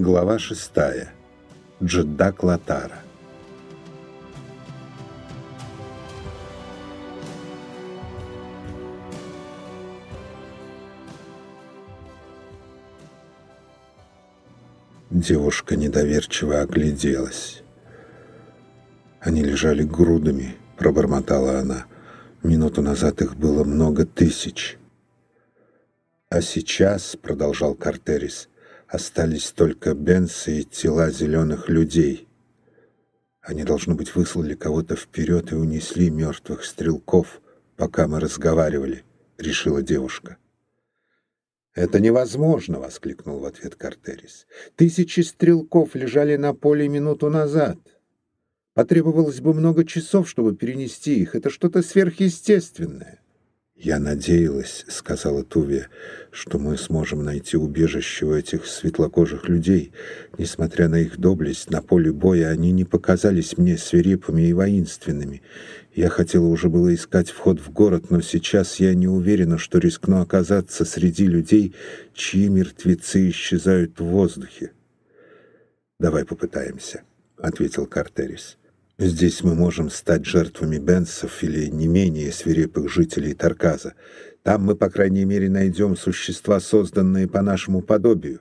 Глава шестая. Джеддак Латара. Девушка недоверчиво огляделась. Они лежали грудами, пробормотала она. Минуту назад их было много тысяч. А сейчас, продолжал Картерис, остались только бенсы и тела зеленых людей. Они, должно быть, выслали кого-то вперед и унесли мертвых стрелков, пока мы разговаривали, решила девушка. «Это невозможно!» — воскликнул в ответ Картерис. «Тысячи стрелков лежали на поле минуту назад. Потребовалось бы много часов, чтобы перенести их. Это что-то сверхъестественное». «Я надеялась», — сказала Тувия, — «что мы сможем найти убежище у этих светлокожих людей. Несмотря на их доблесть, на поле боя они не показались мне свирепыми и воинственными. Я хотела уже было искать вход в город, но сейчас я не уверена, что рискну оказаться среди людей, чьи мертвецы исчезают в воздухе». «Давай попытаемся», — ответил Картерис. Здесь мы можем стать жертвами бенсов или не менее свирепых жителей Тарказа. Там мы, по крайней мере, найдем существа, созданные по нашему подобию.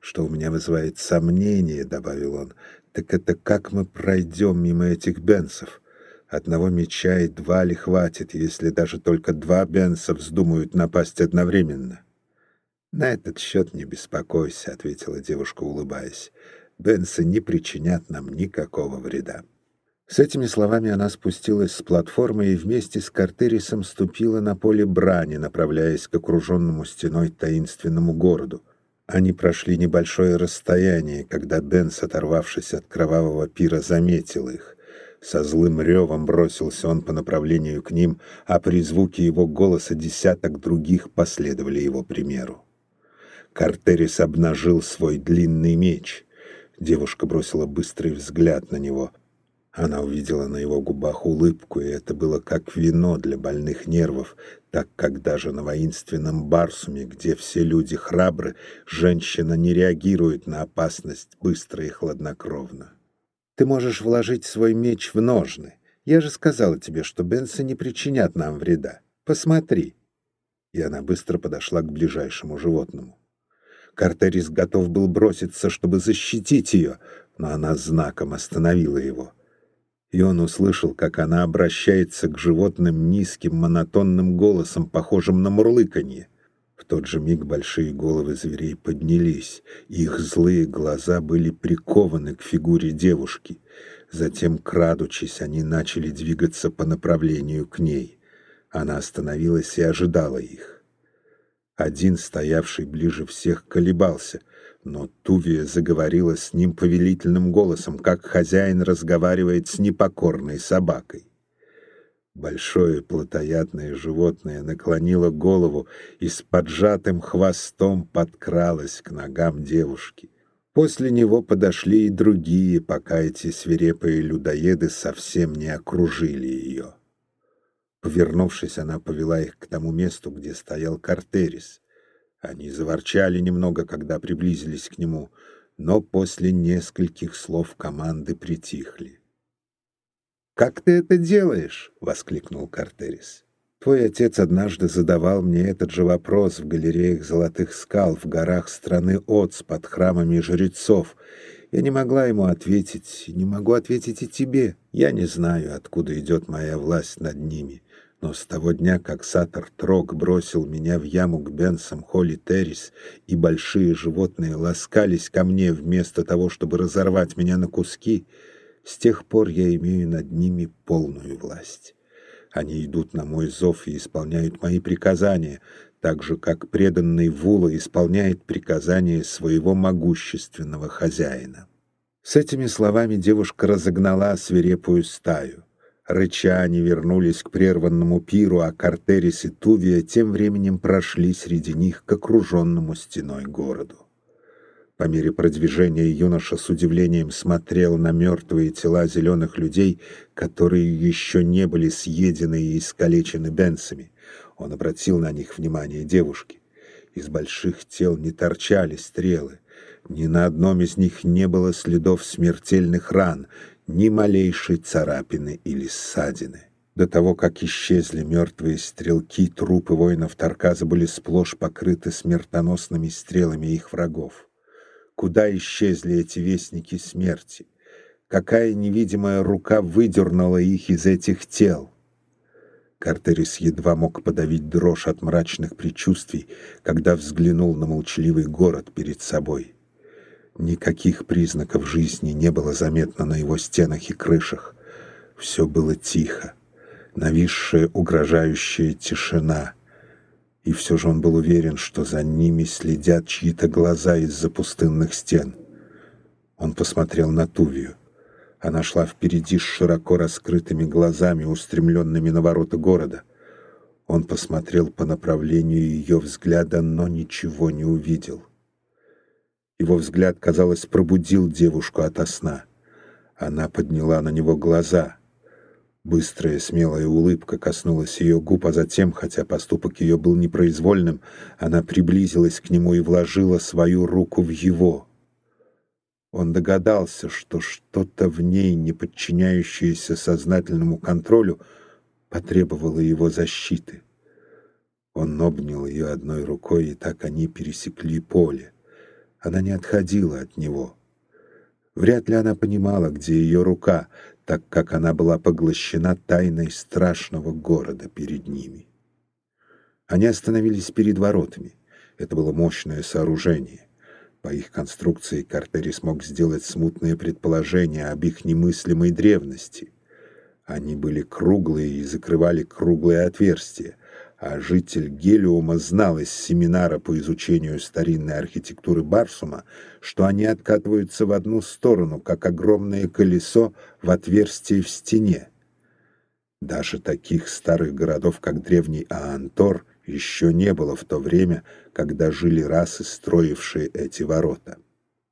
Что у меня вызывает сомнение, — добавил он, — так это как мы пройдем мимо этих бенсов? Одного меча и два ли хватит, если даже только два бенса вздумают напасть одновременно? — На этот счет не беспокойся, — ответила девушка, улыбаясь. — Бенсы не причинят нам никакого вреда. С этими словами она спустилась с платформы и вместе с Картерисом ступила на поле брани, направляясь к окруженному стеной таинственному городу. Они прошли небольшое расстояние, когда Бенс, оторвавшись от кровавого пира, заметил их. Со злым ревом бросился он по направлению к ним, а при звуке его голоса десяток других последовали его примеру. Картерис обнажил свой длинный меч. Девушка бросила быстрый взгляд на него — она увидела на его губах улыбку, и это было как вино для больных нервов, так как даже на воинственном Барсуме, где все люди храбры, женщина не реагирует на опасность быстро и хладнокровно. «Ты можешь вложить свой меч в ножны. Я же сказала тебе, что бенсы не причинят нам вреда. Посмотри». И она быстро подошла к ближайшему животному. Картерис готов был броситься, чтобы защитить ее, но она знаком остановила его — и он услышал, как она обращается к животным низким монотонным голосом, похожим на мурлыканье. В тот же миг большие головы зверей поднялись, их злые глаза были прикованы к фигуре девушки. Затем, крадучись, они начали двигаться по направлению к ней. Она остановилась и ожидала их. Один, стоявший ближе всех, колебался — но Тувия заговорила с ним повелительным голосом, как хозяин разговаривает с непокорной собакой. Большое плотоядное животное наклонило голову и с поджатым хвостом подкралось к ногам девушки. После него подошли и другие, пока эти свирепые людоеды совсем не окружили ее. Повернувшись, она повела их к тому месту, где стоял Картерис. Они заворчали немного, когда приблизились к нему, но после нескольких слов команды притихли. «Как ты это делаешь?» — воскликнул Картерис. «Твой отец однажды задавал мне этот же вопрос в галереях золотых скал в горах страны Оц под храмами жрецов. Я не могла ему ответить, не могу ответить и тебе. Я не знаю, откуда идет моя власть над ними. Но с того дня, как Сатор Трог бросил меня в яму к Бенсам Холли Террис, и большие животные ласкались ко мне вместо того, чтобы разорвать меня на куски, с тех пор я имею над ними полную власть. Они идут на мой зов и исполняют мои приказания, так же, как преданный Вула исполняет приказания своего могущественного хозяина. С этими словами девушка разогнала свирепую стаю. Рыча они вернулись к прерванному пиру, а Картерис и Тувия тем временем прошли среди них к окруженному стеной городу. По мере продвижения юноша с удивлением смотрел на мертвые тела зеленых людей, которые еще не были съедены и искалечены бенсами. Он обратил на них внимание девушки. Из больших тел не торчали стрелы — Ни на одном из них не было следов смертельных ран, ни малейшей царапины или ссадины. До того, как исчезли мертвые стрелки, трупы воинов Тарказа были сплошь покрыты смертоносными стрелами их врагов. Куда исчезли эти вестники смерти? Какая невидимая рука выдернула их из этих тел? Картерис едва мог подавить дрожь от мрачных предчувствий, когда взглянул на молчаливый город перед собой. Никаких признаков жизни не было заметно на его стенах и крышах. Все было тихо нависшая угрожающая тишина. И все же он был уверен, что за ними следят чьи-то глаза из-за пустынных стен. Он посмотрел на Тувию. Она шла впереди с широко раскрытыми глазами, устремленными на ворота города. Он посмотрел по направлению ее взгляда, но ничего не увидел. Его взгляд, казалось, пробудил девушку ото сна. Она подняла на него глаза — Быстрая, смелая улыбка коснулась ее губ, а затем, хотя поступок ее был непроизвольным, она приблизилась к нему и вложила свою руку в его. Он догадался, что что-то в ней, не подчиняющееся сознательному контролю, потребовало его защиты. Он обнял ее одной рукой, и так они пересекли поле. Она не отходила от него. Вряд ли она понимала, где ее рука, так как она была поглощена тайной страшного города перед ними. Они остановились перед воротами. Это было мощное сооружение. По их конструкции Картери смог сделать смутное предположение об их немыслимой древности. Они были круглые и закрывали круглые отверстия, а житель Гелиума знал из семинара по изучению старинной архитектуры Барсума, что они откатываются в одну сторону, как огромное колесо в отверстие в стене. Даже таких старых городов, как древний Аантор, еще не было в то время, когда жили расы, строившие эти ворота.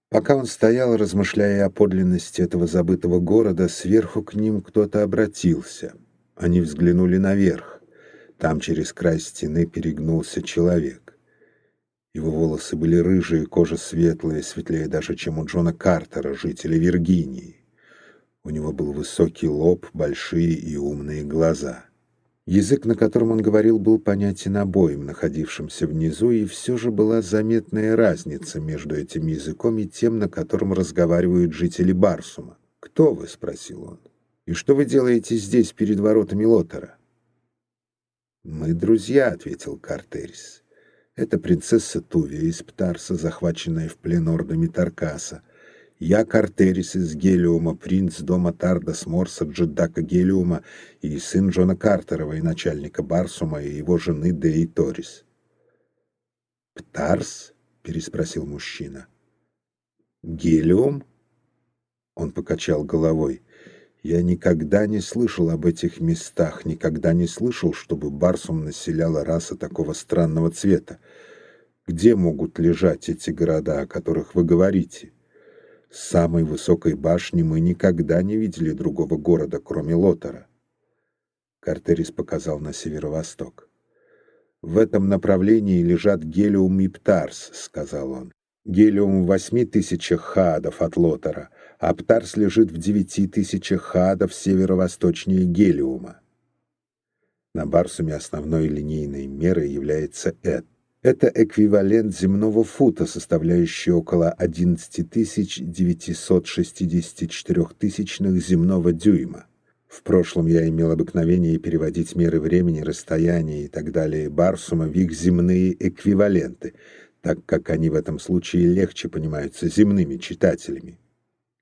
Пока он стоял, размышляя о подлинности этого забытого города, сверху к ним кто-то обратился. Они взглянули наверх. Там через край стены перегнулся человек. Его волосы были рыжие, кожа светлая, светлее даже, чем у Джона Картера, жителя Виргинии. У него был высокий лоб, большие и умные глаза. Язык, на котором он говорил, был понятен обоим, находившимся внизу, и все же была заметная разница между этим языком и тем, на котором разговаривают жители Барсума. «Кто вы?» — спросил он. «И что вы делаете здесь, перед воротами Лотера?» «Мы друзья», — ответил Картерис. «Это принцесса Тувия из Птарса, захваченная в плен ордами Таркаса. Я Картерис из Гелиума, принц дома Тардас Морса Джедака Гелиума и сын Джона Картера, военачальника Барсума и его жены Деи Торис». «Птарс?» — переспросил мужчина. «Гелиум?» Он покачал головой. Я никогда не слышал об этих местах, никогда не слышал, чтобы Барсум населяла раса такого странного цвета. Где могут лежать эти города, о которых вы говорите? С самой высокой башни мы никогда не видели другого города, кроме Лотера. Картерис показал на северо-восток. «В этом направлении лежат Гелиум и Птарс», — сказал он. «Гелиум в восьми тысячах хаадов от Лотера, Аптарс лежит в девяти тысячах хадов северо-восточнее Гелиума. На Барсуме основной линейной мерой является Эд. Это эквивалент земного фута, составляющий около 11964 тысячных земного дюйма. В прошлом я имел обыкновение переводить меры времени, расстояния и так далее Барсума в их земные эквиваленты, так как они в этом случае легче понимаются земными читателями.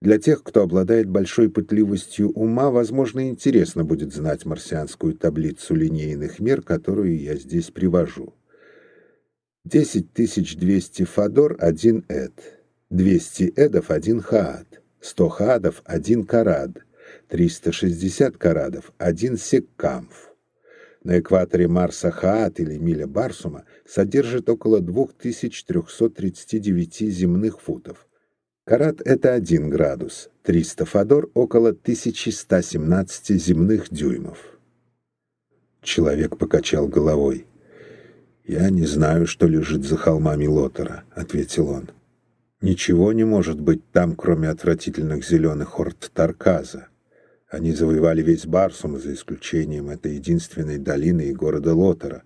Для тех, кто обладает большой пытливостью ума, возможно, интересно будет знать марсианскую таблицу линейных мер, которую я здесь привожу. 10200 фадор — один эд, 200 эдов — один хаат, 100 хаадов — один карад, 360 карадов — один секкамф. На экваторе Марса Хаат или миля Барсума содержит около 2339 земных футов. Карат — это 1 градус, 300 фадор — около 1117 земных дюймов. Человек покачал головой. «Я не знаю, что лежит за холмами Лотера», — ответил он. Ничего не может быть там, кроме отвратительных зеленых орд Тарказа. Они завоевали весь Барсум, за исключением этой единственной долины и города Лотера.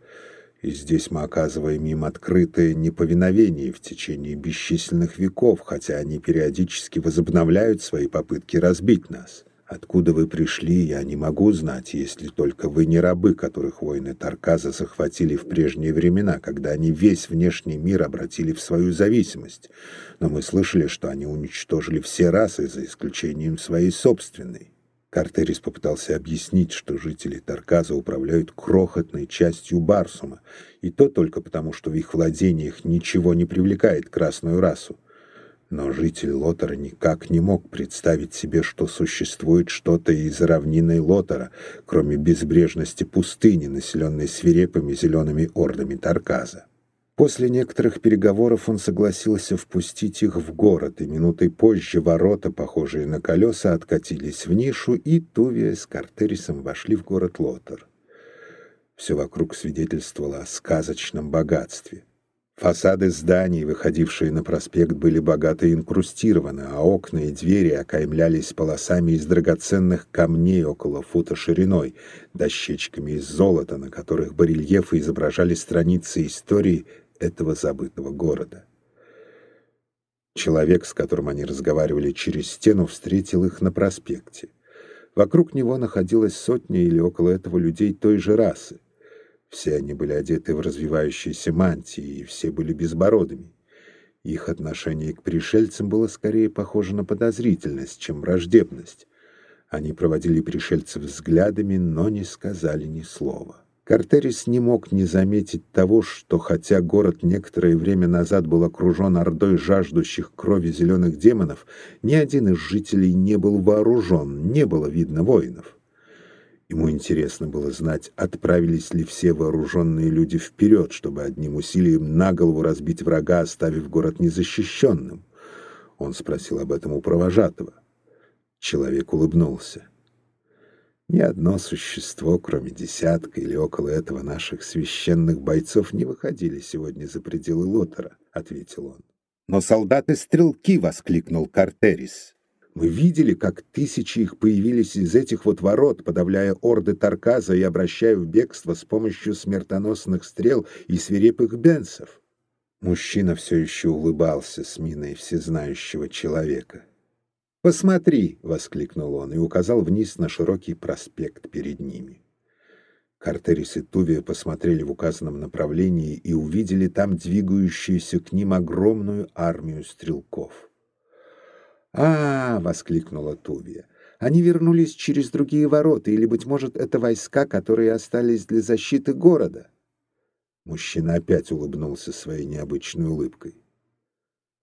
И здесь мы оказываем им открытое неповиновение в течение бесчисленных веков, хотя они периодически возобновляют свои попытки разбить нас. Откуда вы пришли, я не могу знать, если только вы не рабы, которых воины Тарказа захватили в прежние времена, когда они весь внешний мир обратили в свою зависимость. Но мы слышали, что они уничтожили все расы, за исключением своей собственной. Картерис попытался объяснить, что жители Тарказа управляют крохотной частью Барсума, и то только потому, что в их владениях ничего не привлекает красную расу. Но житель Лотера никак не мог представить себе, что существует что-то из равнины Лотера, кроме безбрежности пустыни, населенной свирепыми зелеными ордами Тарказа. После некоторых переговоров он согласился впустить их в город, и минутой позже ворота, похожие на колеса, откатились в нишу, и Тувия с Картерисом вошли в город Лотер. Все вокруг свидетельствовало о сказочном богатстве. Фасады зданий, выходившие на проспект, были богато инкрустированы, а окна и двери окаймлялись полосами из драгоценных камней около фута шириной, дощечками из золота, на которых барельефы изображали страницы истории этого забытого города. Человек, с которым они разговаривали через стену, встретил их на проспекте. Вокруг него находилась сотня или около этого людей той же расы. Все они были одеты в развивающиеся мантии, и все были безбородыми. Их отношение к пришельцам было скорее похоже на подозрительность, чем враждебность. Они проводили пришельцев взглядами, но не сказали ни слова. Картерис не мог не заметить того, что хотя город некоторое время назад был окружен ордой жаждущих крови зеленых демонов, ни один из жителей не был вооружен, не было видно воинов. Ему интересно было знать, отправились ли все вооруженные люди вперед, чтобы одним усилием на голову разбить врага, оставив город незащищенным. Он спросил об этом у провожатого. Человек улыбнулся. Ни одно существо, кроме десятка или около этого наших священных бойцов, не выходили сегодня за пределы Лотера, — ответил он. «Но солдаты-стрелки!» — воскликнул Картерис. Мы видели, как тысячи их появились из этих вот ворот, подавляя орды Тарказа и обращая в бегство с помощью смертоносных стрел и свирепых бенсов. Мужчина все еще улыбался с миной всезнающего человека. «Посмотри!» — воскликнул он и указал вниз на широкий проспект перед ними. Картерис и Тувия посмотрели в указанном направлении и увидели там двигающуюся к ним огромную армию стрелков. «А, — воскликнула Тувия, — они вернулись через другие ворота, или, быть может, это войска, которые остались для защиты города?» Мужчина опять улыбнулся своей необычной улыбкой.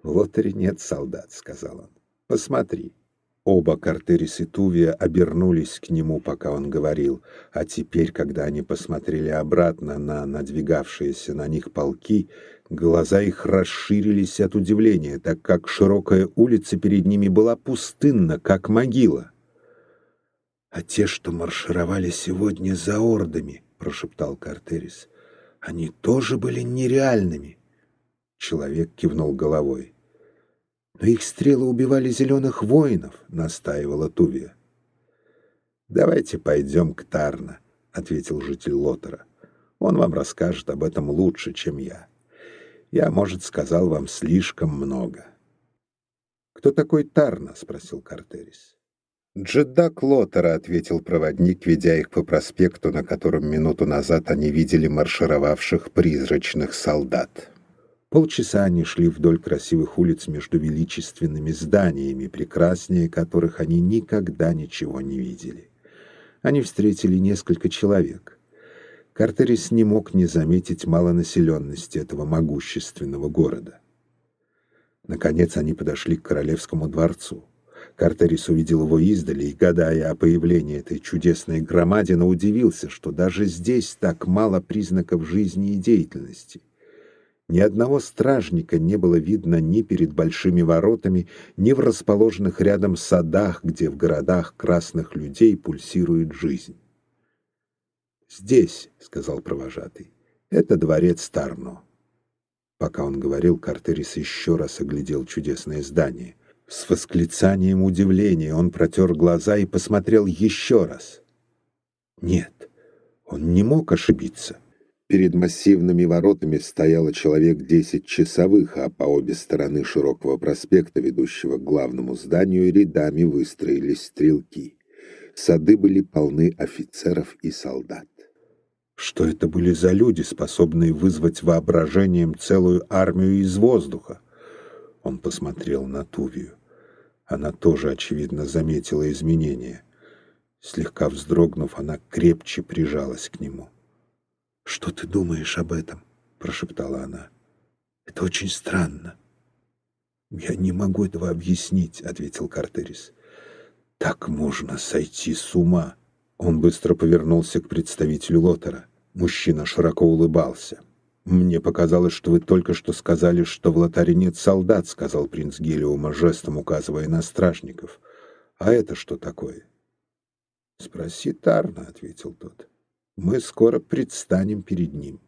«В лотере нет солдат», — сказал он. «Посмотри». Оба Картерис и Тувия обернулись к нему, пока он говорил, а теперь, когда они посмотрели обратно на надвигавшиеся на них полки, глаза их расширились от удивления, так как широкая улица перед ними была пустынна, как могила. «А те, что маршировали сегодня за ордами», — прошептал Картерис, — «они тоже были нереальными». Человек кивнул головой. «Но их стрелы убивали зеленых воинов», — настаивала Тувия. «Давайте пойдем к Тарна», — ответил житель Лотера. «Он вам расскажет об этом лучше, чем я. Я, может, сказал вам слишком много». «Кто такой Тарна?» — спросил Картерис. «Джеддак Лотера», — ответил проводник, ведя их по проспекту, на котором минуту назад они видели маршировавших призрачных солдат. Полчаса они шли вдоль красивых улиц между величественными зданиями, прекраснее которых они никогда ничего не видели. Они встретили несколько человек. Картерис не мог не заметить малонаселенности этого могущественного города. Наконец они подошли к королевскому дворцу. Картерис увидел его издали и, гадая о появлении этой чудесной громадины, удивился, что даже здесь так мало признаков жизни и деятельности. Ни одного стражника не было видно ни перед большими воротами, ни в расположенных рядом садах, где в городах красных людей пульсирует жизнь. «Здесь», — сказал провожатый, — «это дворец Тарно». Пока он говорил, Картерис еще раз оглядел чудесное здание. С восклицанием удивления он протер глаза и посмотрел еще раз. Нет, он не мог ошибиться. Перед массивными воротами стояло человек десять часовых, а по обе стороны широкого проспекта, ведущего к главному зданию, рядами выстроились стрелки. Сады были полны офицеров и солдат. Что это были за люди, способные вызвать воображением целую армию из воздуха? Он посмотрел на Тувию. Она тоже, очевидно, заметила изменения. Слегка вздрогнув, она крепче прижалась к нему. «Что ты думаешь об этом?» — прошептала она. «Это очень странно». «Я не могу этого объяснить», — ответил Картерис. «Так можно сойти с ума». Он быстро повернулся к представителю Лотера. Мужчина широко улыбался. «Мне показалось, что вы только что сказали, что в лотаре нет солдат», — сказал принц Гелиума, жестом указывая на стражников. «А это что такое?» «Спроси Тарна», — ответил тот. «Мы скоро предстанем перед ним».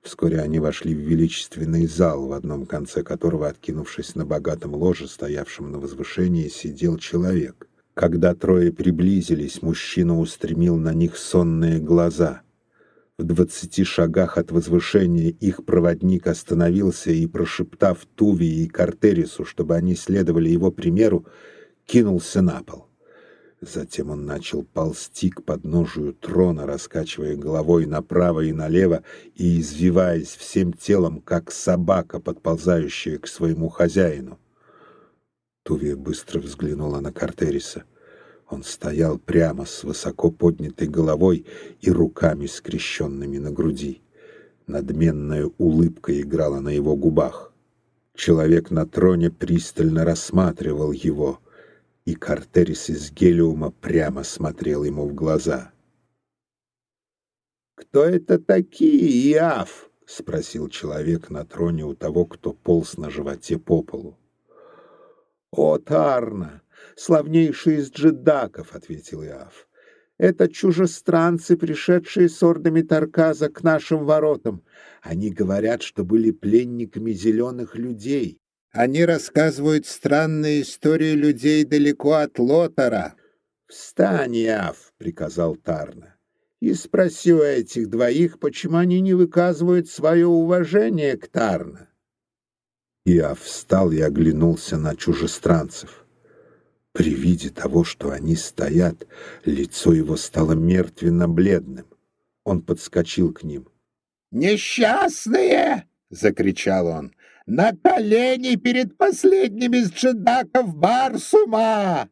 Вскоре они вошли в величественный зал, в одном конце которого, откинувшись на богатом ложе, стоявшем на возвышении, сидел человек. Когда трое приблизились, мужчина устремил на них сонные глаза. В двадцати шагах от возвышения их проводник остановился и, прошептав Тувии и Картерису, чтобы они следовали его примеру, кинулся на пол. Затем он начал ползти к подножию трона, раскачивая головой направо и налево и извиваясь всем телом, как собака, подползающая к своему хозяину. Тувия быстро взглянула на Картериса. Он стоял прямо с высоко поднятой головой и руками скрещенными на груди. Надменная улыбка играла на его губах. Человек на троне пристально рассматривал его, и Картерис из Гелиума прямо смотрел ему в глаза. «Кто это такие, Иав?» — спросил человек на троне у того, кто полз на животе по полу. «О, Тарна! славнейший из джедаков», — ответил Иав. «Это чужестранцы, пришедшие с ордами Тарказа к нашим воротам. Они говорят, что были пленниками зеленых людей. Они рассказывают странные истории людей далеко от Лотара». «Встань, Иав», — приказал Тарна, — «и спроси у этих двоих, почему они не выказывают свое уважение к Тарна». Иав встал и оглянулся на чужестранцев. При виде того, что они стоят, лицо его стало мертвенно-бледным. Он подскочил к ним. «Несчастные!» — закричал он. «На колени перед последним из джедаков Барсума!»